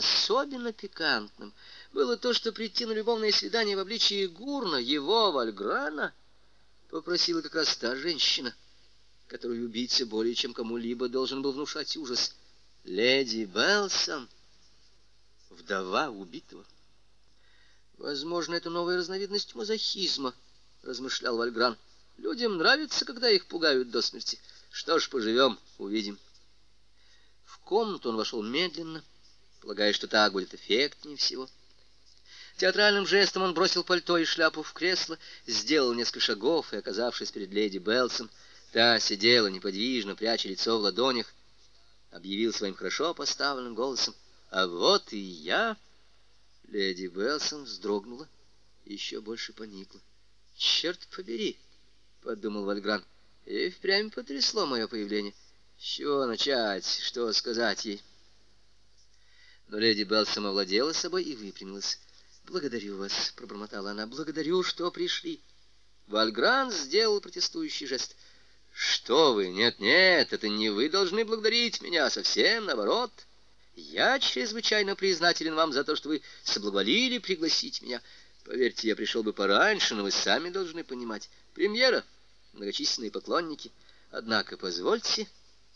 особенно пикантным было то, что прийти на любовное свидание в обличии Гурна, его, Вальграна, попросила как раз та женщина, которую убийца более чем кому-либо должен был внушать ужас. Леди Белсон, вдова убитого. Возможно, это новая разновидность мазохизма, размышлял Вальгран. Людям нравится, когда их пугают до смерти. Что ж, поживем, увидим. В комнату он вошел медленно, полагая, что так будет эффектнее всего. Театральным жестом он бросил пальто и шляпу в кресло, сделал несколько шагов и, оказавшись перед леди Белсон, та сидела неподвижно, пряча лицо в ладонях, объявил своим хорошо поставленным голосом «А вот и я!» Леди Белсон вздрогнула и еще больше поникла. «Черт побери!» — подумал Вальгран. «И впрямь потрясло мое появление. С чего начать? Что сказать ей?» Но леди Белл самовладела собой и выпрямилась. «Благодарю вас», — пробормотала она, — «благодарю, что пришли». Вальгран сделал протестующий жест. «Что вы? Нет-нет, это не вы должны благодарить меня, совсем наоборот. Я чрезвычайно признателен вам за то, что вы соблаговолили пригласить меня. Поверьте, я пришел бы пораньше, но вы сами должны понимать. Премьера, многочисленные поклонники. Однако, позвольте...»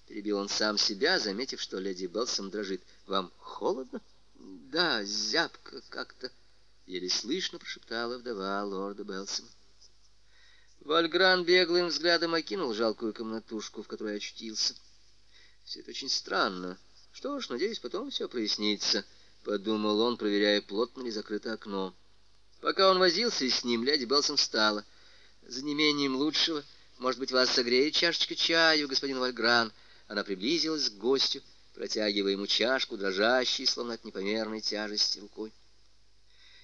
— перебил он сам себя, заметив, что леди Белсом дрожит. — Вам холодно? — Да, зябко как-то, — еле слышно прошептала вдова лорда Белсом. Вальгран беглым взглядом окинул жалкую комнатушку, в которой очутился. «Все это очень странно. Что ж, надеюсь, потом все прояснится», — подумал он, проверяя, плотно ли закрыто окно. Пока он возился с ним, леди Белсом встала. «За неимением лучшего, может быть, вас согреет чашечка чаю, господин Вальгран?» Она приблизилась к гостю, протягивая ему чашку, дрожащей, словно от непомерной тяжести, рукой.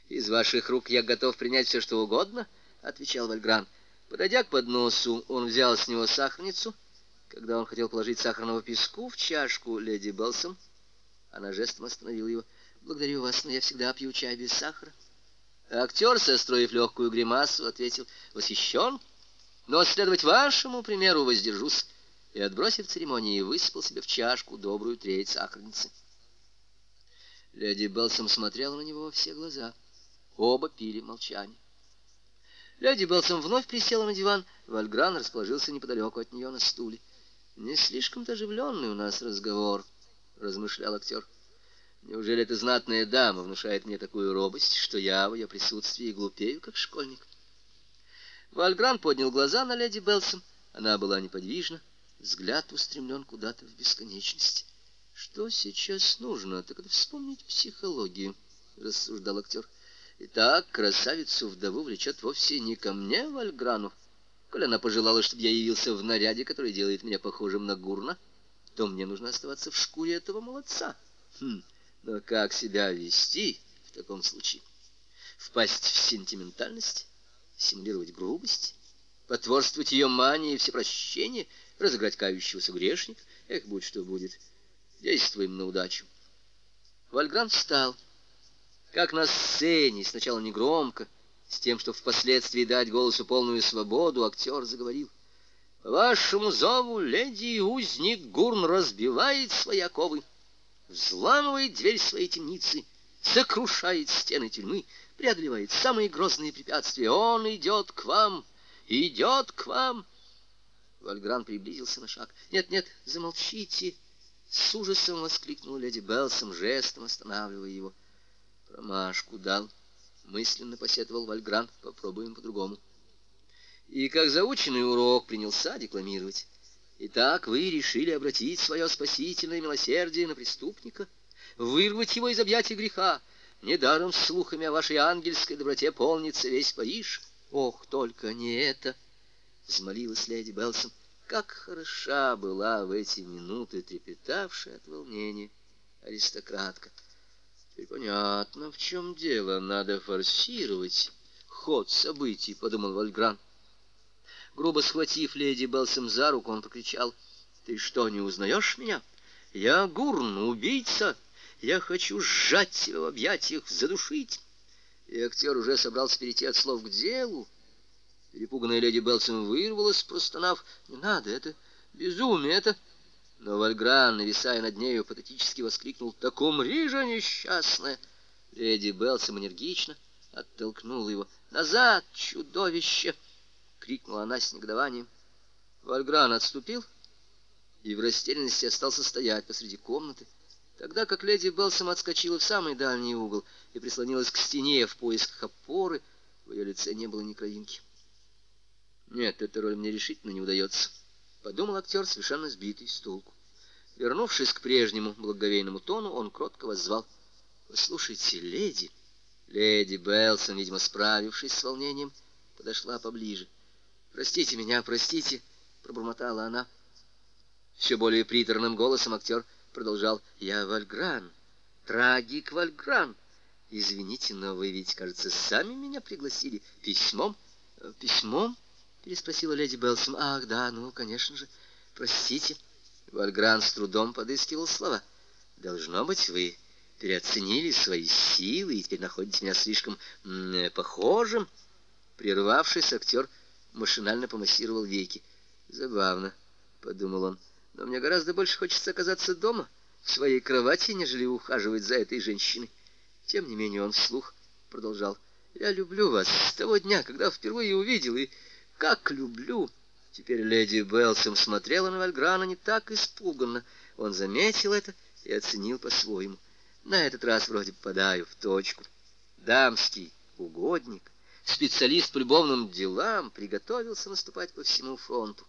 «Из ваших рук я готов принять все, что угодно», — отвечал Вальгран. Подойдя к подносу, он взял с него сахарницу. Когда он хотел положить сахарного песку в чашку леди Белсом, она жестом остановила его. «Благодарю вас, но я всегда пью чай без сахара». Актер, состроив легкую гримасу, ответил, «Восхищен, но следовать вашему примеру воздержусь и, отбросив церемонии, высыпал себе в чашку добрую треть сахарницы. Леди Белсом смотрела на него во все глаза. Оба пили молчание. Леди Белсом вновь присела на диван. Вальгран расположился неподалеку от нее на стуле. «Не слишком-то оживленный у нас разговор», — размышлял актер. «Неужели эта знатная дама внушает мне такую робость, что я в ее присутствии глупею, как школьник?» Вальгран поднял глаза на леди Белсом. Она была неподвижна, взгляд устремлен куда-то в бесконечность. «Что сейчас нужно? Так это вспомнить психологию», — рассуждал актер. «Итак, красавицу-вдову влечет вовсе не ко мне, Вальграну, Коль она пожелала, чтобы я явился в наряде, который делает меня похожим на Гурна, то мне нужно оставаться в шкуре этого молодца. Хм, но как себя вести в таком случае? Впасть в сентиментальность? Симулировать грубость? Потворствовать ее мании и всепрощение? разыграть кающегося грешника. Эх, будь что будет. Действуем на удачу. Вальгран встал. Как на сцене, сначала негромко, с тем, чтобы впоследствии дать голосу полную свободу, актер заговорил. Вашему зову леди и узник Гурн разбивает свои оковы, взламывает дверь своей темницы, сокрушает стены тюрьмы, преодолевает самые грозные препятствия. Он идет к вам, идет к вам!» Вальгран приблизился на шаг. «Нет, нет, замолчите!» С ужасом воскликнул леди Белсом, жестом останавливая его. «Промашку дал», — мысленно посетовал Вальгран. «Попробуем по-другому». И как заученный урок принялся декламировать. «Итак, вы решили обратить свое спасительное милосердие на преступника, вырвать его из объятий греха. Недаром с слухами о вашей ангельской доброте полнится весь Париж. Ох, только не это!» взмолилась леди Белсом, Как хороша была в эти минуты трепетавшая от волнения аристократка. Теперь понятно, в чем дело. Надо форсировать ход событий, подумал Вальгран. Грубо схватив леди Белсом за руку, он покричал. «Ты что, не узнаешь меня? Я Гурн, убийца! Я хочу сжать тебя в объятиях, задушить!» И актер уже собрался перейти от слов к делу, Перепуганная леди Белсом вырвалась, простонав. «Не надо, это безумие, это...» Но Вальгран, нависая над нею, патетически воскликнул. «Так умри же, несчастная!» Леди Белсом энергично оттолкнула его. «Назад, чудовище!» — крикнула она с негодованием. Вальгран отступил и в растерянности остался стоять посреди комнаты, тогда как леди Белсом отскочила в самый дальний угол и прислонилась к стене в поисках опоры, в ее лице не было ни кровинки. «Нет, эта роль мне решительно не удается», — подумал актер, совершенно сбитый с толку. Вернувшись к прежнему благовейному тону, он кротко воззвал. «Послушайте, леди...» Леди Белсон, видимо, справившись с волнением, подошла поближе. «Простите меня, простите», — пробормотала она. Все более приторным голосом актер продолжал. «Я Вальгран, трагик Вальгран. Извините, но вы ведь, кажется, сами меня пригласили письмом, э, письмом». — переспросила леди Белсом. «Ах, да, ну, конечно же. Простите». Вальгран с трудом подыскивал слова. «Должно быть, вы переоценили свои силы и теперь находите меня слишком э, похожим». Прервавшись, актер машинально помассировал веки. «Забавно», — подумал он, — «но мне гораздо больше хочется оказаться дома, в своей кровати, нежели ухаживать за этой женщиной». Тем не менее он вслух продолжал. «Я люблю вас с того дня, когда впервые увидел и...» как люблю!» Теперь леди Белсом смотрела на Вальграна не так испуганно. Он заметил это и оценил по-своему. На этот раз вроде попадаю в точку. Дамский угодник, специалист по любовным делам, приготовился наступать по всему фронту.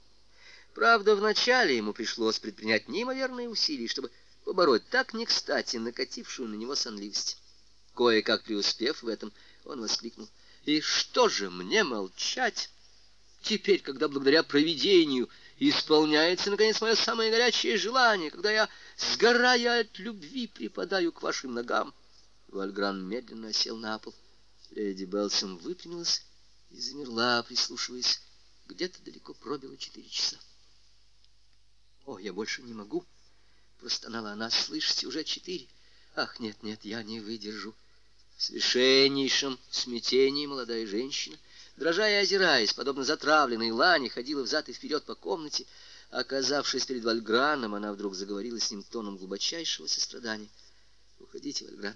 Правда, вначале ему пришлось предпринять неимоверные усилия, чтобы побороть так не кстати накатившую на него сонливость. Кое-как преуспев в этом, он воскликнул. «И что же мне молчать?» Теперь, когда благодаря провидению исполняется, наконец, мое самое горячее желание, когда я, сгорая от любви, припадаю к вашим ногам. Вальгран медленно сел на пол. Леди Белсом выпрямилась и замерла, прислушиваясь. Где-то далеко пробило четыре часа. «О, я больше не могу!» — простонала она. «Слышите, уже четыре!» «Ах, нет, нет, я не выдержу!» В совершеннейшем смятении молодая женщина — Дрожа и озираясь, подобно затравленной лане, ходила взад и вперед по комнате. Оказавшись перед Вальграном, она вдруг заговорила с ним тоном глубочайшего сострадания. «Уходите, Вальгран,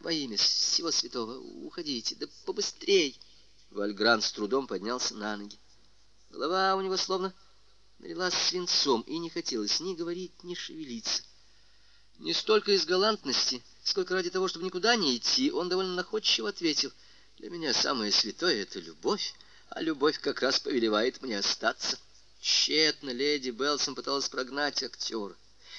во имя всего святого, уходите, да побыстрей!» Вальгран с трудом поднялся на ноги. Голова у него словно налилась свинцом, и не хотелось ни говорить, ни шевелиться. Не столько из галантности, сколько ради того, чтобы никуда не идти, он довольно находчиво ответил — для меня самое святое — это любовь, а любовь как раз повелевает мне остаться. Тщетно леди Белсон пыталась прогнать актера.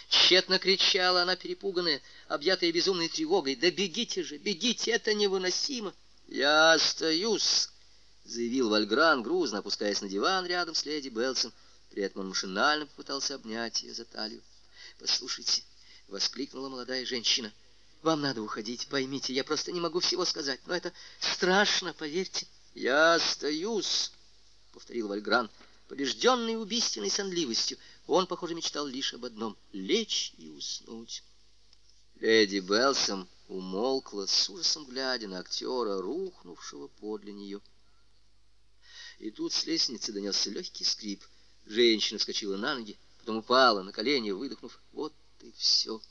Тщетно кричала она, перепуганная, объятая безумной тревогой. «Да бегите же, бегите, это невыносимо!» «Я остаюсь!» — заявил Вальгран, грузно опускаясь на диван рядом с леди Белсон. При этом он машинально попытался обнять ее за талию. «Послушайте!» — воскликнула молодая женщина — вам надо уходить, поймите, я просто не могу всего сказать, но это страшно, поверьте. Я остаюсь, повторил Вальгран, побежденный убийственной сонливостью. Он, похоже, мечтал лишь об одном — лечь и уснуть. Леди Белсом умолкла с ужасом, глядя на актера, рухнувшего подле нее. И тут с лестницы донесся легкий скрип. Женщина вскочила на ноги, потом упала на колени, выдохнув. Вот и все.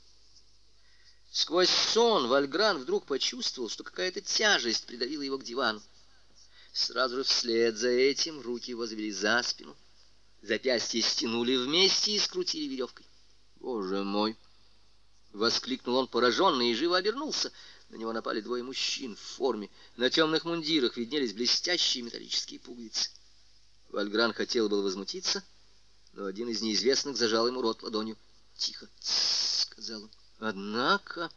Сквозь сон Вальгран вдруг почувствовал, что какая-то тяжесть придавила его к дивану. Сразу же вслед за этим руки его завели за спину. Запястья стянули вместе и скрутили веревкой. «Боже мой!» — воскликнул он пораженный и живо обернулся. На него напали двое мужчин в форме. На темных мундирах виднелись блестящие металлические пуговицы. Вальгран хотел было возмутиться, но один из неизвестных зажал ему рот ладонью. «Тихо!» — сказал он. Однако,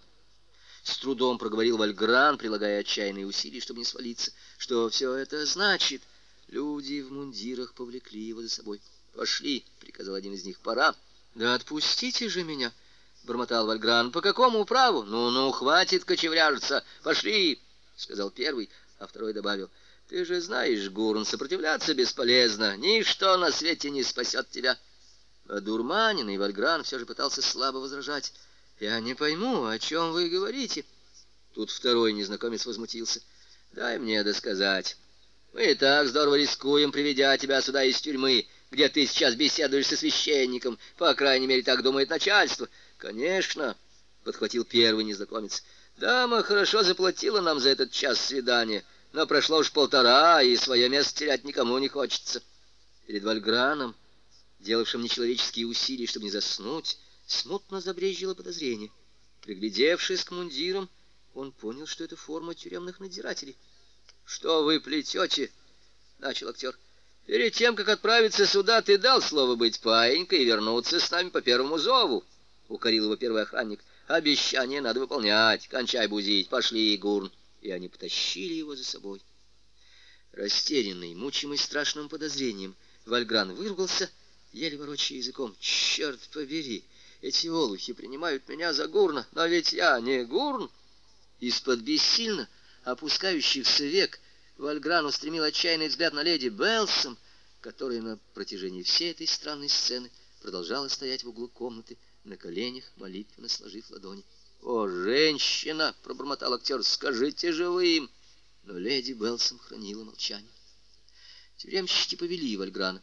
с трудом проговорил Вальгран, прилагая отчаянные усилия, чтобы не свалиться, что все это значит. Люди в мундирах повлекли его за собой. «Пошли!» — приказал один из них. «Пора!» «Да отпустите же меня!» — бормотал Вальгран. «По какому праву? Ну-ну, хватит кочевряжиться! Пошли!» — сказал первый, а второй добавил. «Ты же знаешь, Гурн, сопротивляться бесполезно. Ничто на свете не спасет тебя!» Дурманин и Вальгран все же пытался слабо возражать. «Я не пойму, о чем вы говорите?» Тут второй незнакомец возмутился. «Дай мне досказать. Мы и так здорово рискуем, приведя тебя сюда из тюрьмы, где ты сейчас беседуешь со священником. По крайней мере, так думает начальство». «Конечно», — подхватил первый незнакомец. «Дама хорошо заплатила нам за этот час свидания, но прошло уж полтора, и свое место терять никому не хочется». Перед Вальграном, делавшим нечеловеческие усилия, чтобы не заснуть, Смутно забрежило подозрение. Приглядевшись к мундирам, он понял, что это форма тюремных надзирателей. «Что вы плетете?» — начал актер. «Перед тем, как отправиться сюда, ты дал слово быть паенькой и вернуться с нами по первому зову», — укорил его первый охранник. «Обещание надо выполнять. Кончай бузить. Пошли, Гурн». И они потащили его за собой. Растерянный, мучимый страшным подозрением, Вальгран выругался, еле ворочая языком. «Черт побери!» Эти олухи принимают меня за гурна, но ведь я не гурн. Из-под бессильно опускающихся век Вальгран устремил отчаянный взгляд на леди Белсом, которая на протяжении всей этой странной сцены продолжала стоять в углу комнаты, на коленях, молитвенно сложив ладони. «О, женщина!» — пробормотал актер. «Скажите же вы им!» Но леди Белсом хранила молчание. Тюремщики повели Вальграна.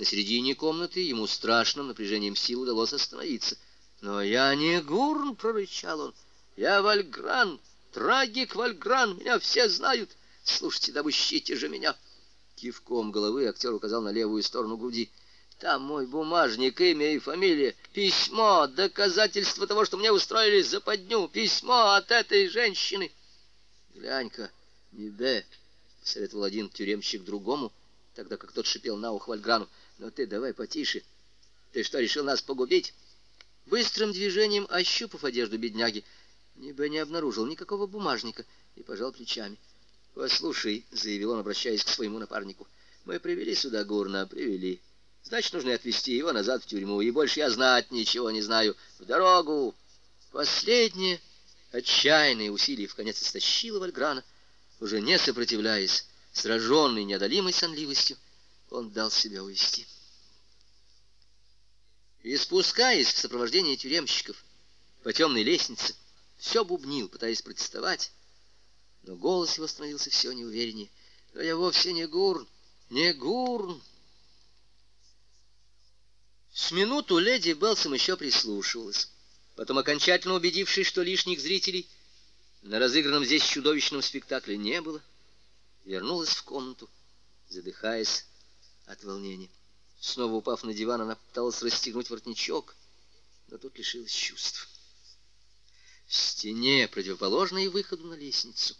На середине комнаты ему страшным напряжением сил удалось остановиться. «Но я не Гурн!» — прорычал он. «Я Вальгран! Трагик Вальгран! Меня все знают! Слушайте, да выщите же меня!» Кивком головы актер указал на левую сторону груди. «Там мой бумажник, имя и фамилия, письмо, доказательство того, что мне устроили западню, письмо от этой женщины!» «Глянь-ка, не бе!» — советовал один тюремщик другому, тогда как тот шипел на ухо Вальграну. Но ты давай потише. Ты что, решил нас погубить? Быстрым движением ощупав одежду бедняги, небо не обнаружил никакого бумажника и пожал плечами. «Послушай», — заявил он, обращаясь к своему напарнику, — «мы привели сюда Гурна, привели. Значит, нужно отвезти его назад в тюрьму, и больше я знать ничего не знаю. В дорогу!» Последние отчаянные усилия, в конец истощило Вальграна, уже не сопротивляясь, сраженный неодолимой сонливостью, он дал себя увести. И спускаясь в сопровождении тюремщиков по темной лестнице, все бубнил, пытаясь протестовать, но голос его становился все неувереннее. «Но я вовсе не гурн, не гурн!» С минуту леди Белсом еще прислушивалась. Потом, окончательно убедившись, что лишних зрителей на разыгранном здесь чудовищном спектакле не было, вернулась в комнату, задыхаясь от волнения. Снова упав на диван, она пыталась расстегнуть воротничок, но тут лишилась чувств. В стене, противоположной выходу на лестницу,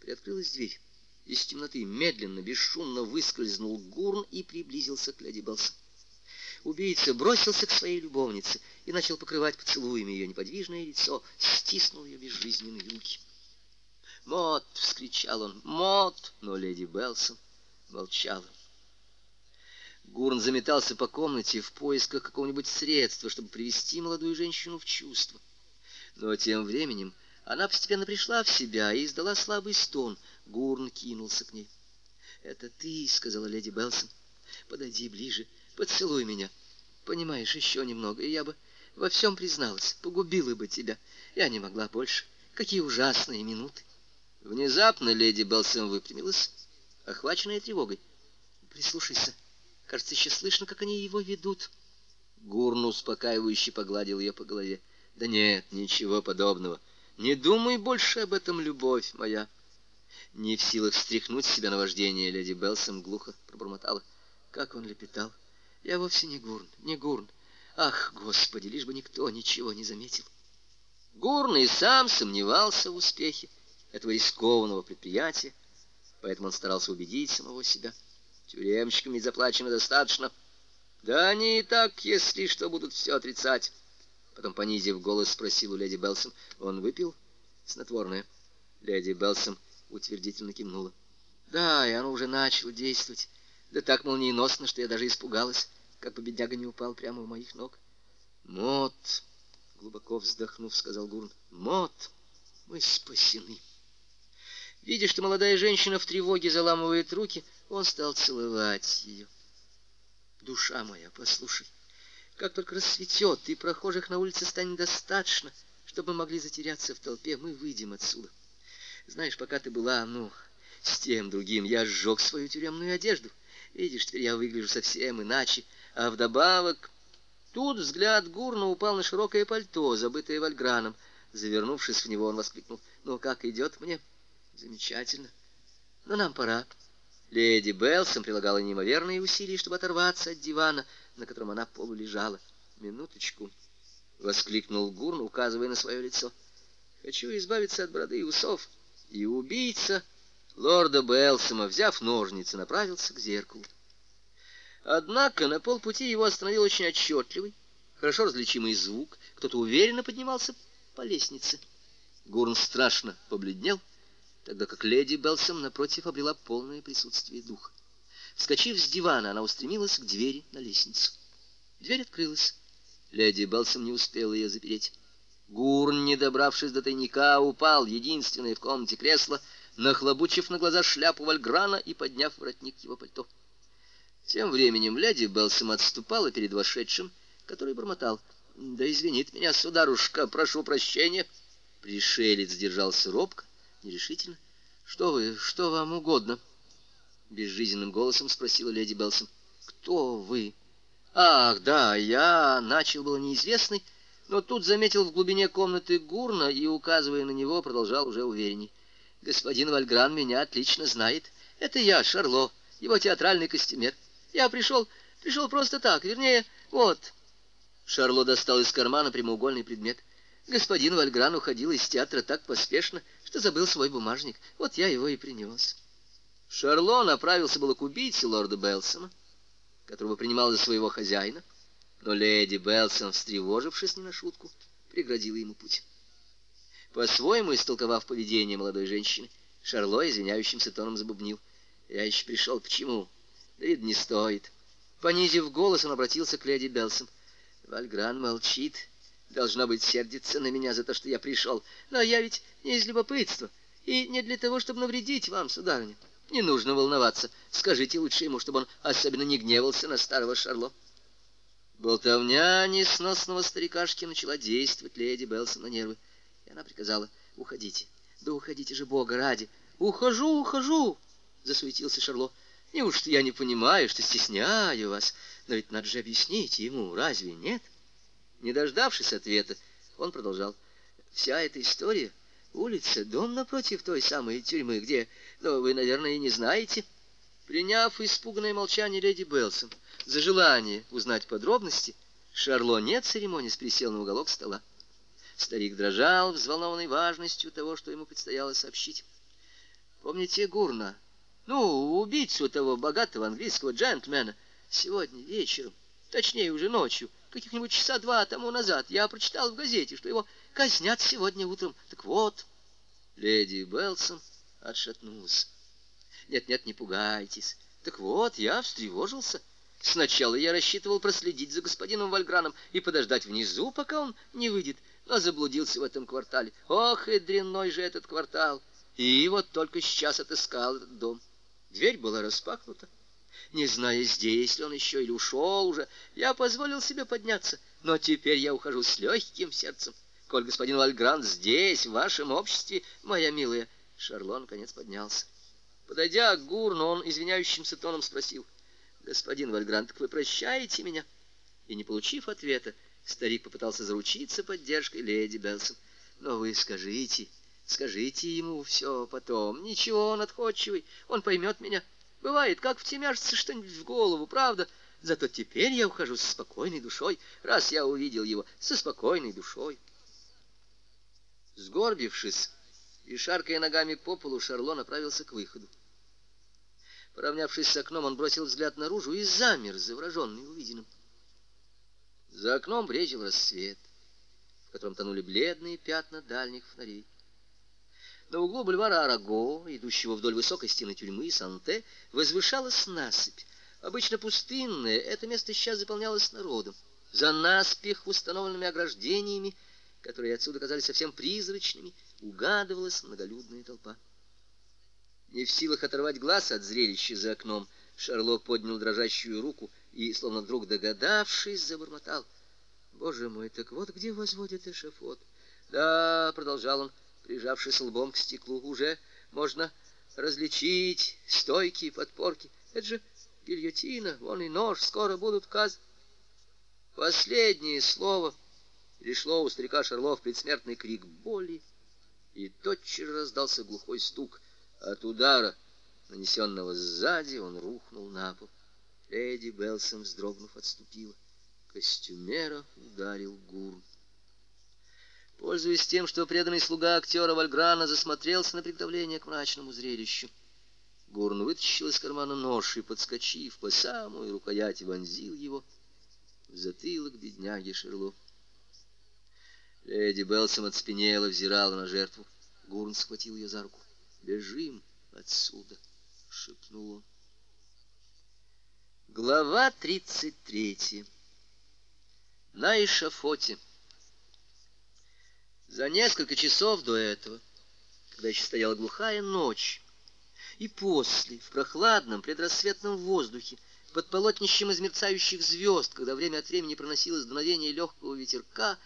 приоткрылась дверь. Из темноты медленно, бесшумно выскользнул гурн и приблизился к леди Белсон. Убийца бросился к своей любовнице и начал покрывать поцелуями ее неподвижное лицо, стиснул ее безжизненные руки. «Мот!» — вскричал он. «Мот!» — но леди Белсон молчала. Гурн заметался по комнате в поисках какого-нибудь средства, чтобы привести молодую женщину в чувство. Но тем временем она постепенно пришла в себя и издала слабый стон. Гурн кинулся к ней. «Это ты», — сказала леди Белсон. «Подойди ближе, поцелуй меня. Понимаешь, еще немного, и я бы во всем призналась, погубила бы тебя. Я не могла больше. Какие ужасные минуты!» Внезапно леди Белсон выпрямилась, охваченная тревогой. «Прислушайся», Кажется, еще слышно, как они его ведут. Гурн успокаивающе погладил ее по голове. Да нет, ничего подобного. Не думай больше об этом, любовь моя. Не в силах встряхнуть себя на вождение, леди Белсом глухо пробормотала. Как он лепетал. Я вовсе не Гурн, не Гурн. Ах, Господи, лишь бы никто ничего не заметил. Гурн и сам сомневался в успехе этого рискованного предприятия, поэтому он старался убедить самого себя — Тюремщикам ведь заплачено достаточно. Да они и так, если что, будут все отрицать. Потом, понизив голос, спросил у леди Белсон. Он выпил снотворное. Леди Белсон утвердительно кивнула. Да, и оно уже начало действовать. Да так молниеносно, что я даже испугалась, как бы бедняга не упал прямо у моих ног. Мот, глубоко вздохнув, сказал Гурн. Мот, мы спасены. Видя, что молодая женщина в тревоге заламывает руки, он стал целовать ее. «Душа моя, послушай, как только рассветет, и прохожих на улице станет достаточно, чтобы мы могли затеряться в толпе, мы выйдем отсюда. Знаешь, пока ты была, ну, с тем другим, я сжег свою тюремную одежду. Видишь, теперь я выгляжу совсем иначе, а вдобавок...» Тут взгляд Гурна упал на широкое пальто, забытое вальграном. Завернувшись в него, он воскликнул. «Ну, как идет мне?» «Замечательно. Но нам пора. Леди Белсом прилагала неимоверные усилия, чтобы оторваться от дивана, на котором она полулежала. «Минуточку!» — воскликнул Гурн, указывая на свое лицо. «Хочу избавиться от бороды и усов!» И убийца лорда Белсома, взяв ножницы, направился к зеркалу. Однако на полпути его остановил очень отчетливый, хорошо различимый звук. Кто-то уверенно поднимался по лестнице. Гурн страшно побледнел — тогда как леди Белсом, напротив, обрела полное присутствие духа. Вскочив с дивана, она устремилась к двери на лестницу. Дверь открылась. Леди Белсом не успела ее запереть. Гурн, не добравшись до тайника, упал, единственное в комнате кресло, нахлобучив на глаза шляпу Вальграна и подняв воротник его пальто. Тем временем леди Белсом отступала перед вошедшим, который бормотал. «Да извинит меня, сударушка, прошу прощения». Пришелец держался робко, нерешительно. «Что вы, что вам угодно?» Безжизненным голосом спросила леди Белсон. «Кто вы?» «Ах, да, я...» — начал был неизвестный, но тут заметил в глубине комнаты Гурна и, указывая на него, продолжал уже уверенней. «Господин Вальгран меня отлично знает. Это я, Шарло, его театральный костюмер. Я пришел, пришел просто так, вернее, вот...» Шарло достал из кармана прямоугольный предмет. «Господин Вальгран уходил из театра так поспешно, ты забыл свой бумажник. Вот я его и принес. Шарло направился было к убийце лорда Белсона, которого принимал за своего хозяина, но леди Белсон, встревожившись не на шутку, преградила ему путь. По-своему истолковав поведение молодой женщины, Шарло извиняющимся тоном забубнил. «Я еще пришел почему? Да, видно, не стоит». Понизив голос, он обратился к леди Белсон. «Вальгран молчит должно быть, сердится на меня за то, что я пришел. Но я ведь не из любопытства и не для того, чтобы навредить вам, сударыня. Не нужно волноваться. Скажите лучше ему, чтобы он особенно не гневался на старого Шарло. Болтовня несносного старикашки начала действовать леди Белсон на нервы. И она приказала, уходите. Да уходите же, Бога ради. Ухожу, ухожу, засуетился Шарло. Неужто я не понимаю, что стесняю вас? Но ведь надо же объяснить ему, разве нет? Не дождавшись ответа, он продолжал. «Вся эта история, улица, дом напротив той самой тюрьмы, где, ну, вы, наверное, и не знаете». Приняв испуганное молчание леди Белсон за желание узнать подробности, Шарло не церемонясь присел на уголок стола. Старик дрожал, взволнованный важностью того, что ему предстояло сообщить. «Помните Гурна? Ну, убийцу того богатого английского джентльмена. Сегодня вечером, точнее уже ночью» каких-нибудь часа два тому назад. Я прочитал в газете, что его казнят сегодня утром. Так вот, леди Белсон отшатнулась. Нет-нет, не пугайтесь. Так вот, я встревожился. Сначала я рассчитывал проследить за господином Вальграном и подождать внизу, пока он не выйдет, но заблудился в этом квартале. Ох, и дрянной же этот квартал! И вот только сейчас отыскал этот дом. Дверь была распахнута не зная, здесь ли он еще или ушел уже, я позволил себе подняться, но теперь я ухожу с легким сердцем. Коль господин Вальгран здесь, в вашем обществе, моя милая, Шарлон конец поднялся. Подойдя к Гурну, он извиняющимся тоном спросил, «Господин Вальгран, вы прощаете меня?» И, не получив ответа, старик попытался заручиться поддержкой леди Белсон. «Но вы скажите, скажите ему все потом. Ничего, он отходчивый, он поймет меня». Бывает, как втемяшится что-нибудь в голову, правда? Зато теперь я ухожу со спокойной душой, раз я увидел его, со спокойной душой. Сгорбившись и шаркая ногами по полу, Шарло направился к выходу. Поравнявшись с окном, он бросил взгляд наружу и замер, завороженный увиденным. За окном брежил рассвет, в котором тонули бледные пятна дальних фонарей. На углу бульвара Араго, идущего вдоль высокой стены тюрьмы Санте, возвышалась насыпь. Обычно пустынная, это место сейчас заполнялось народом. За наспех установленными ограждениями, которые отсюда казались совсем призрачными, угадывалась многолюдная толпа. Не в силах оторвать глаз от зрелища за окном, Шарло поднял дрожащую руку и, словно вдруг догадавшись, забормотал. «Боже мой, так вот где возводят эшафот!» «Да», — продолжал он, — прижавшись лбом к стеклу, уже можно различить стойкие подпорки. Это же гильотина, вон и нож, скоро будут казнь. Последнее слово перешло у старика шарлов предсмертный крик боли, и тотчас раздался глухой стук. От удара, нанесенного сзади, он рухнул на пол. Леди Белсом, вздрогнув, отступила. Костюмера ударил гурн. Пользуясь тем, что преданный слуга актера Вальграна засмотрелся на приготовление к мрачному зрелищу, Гурн вытащил из кармана нож и, подскочив по самую рукоять, вонзил его в затылок бедняги Шерло. Леди Белсом отспенела, взирала на жертву. Гурн схватил ее за руку. «Бежим отсюда!» — шепнул он. Глава 33. На эшафоте. За несколько часов до этого, когда еще стояла глухая ночь, и после, в прохладном предрассветном воздухе, под полотнищем из мерцающих звезд, когда время от времени проносилось дуновение легкого ветерка,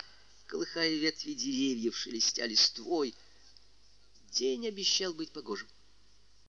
колыхая ветви деревьев, шелестя листвой, день обещал быть погожим.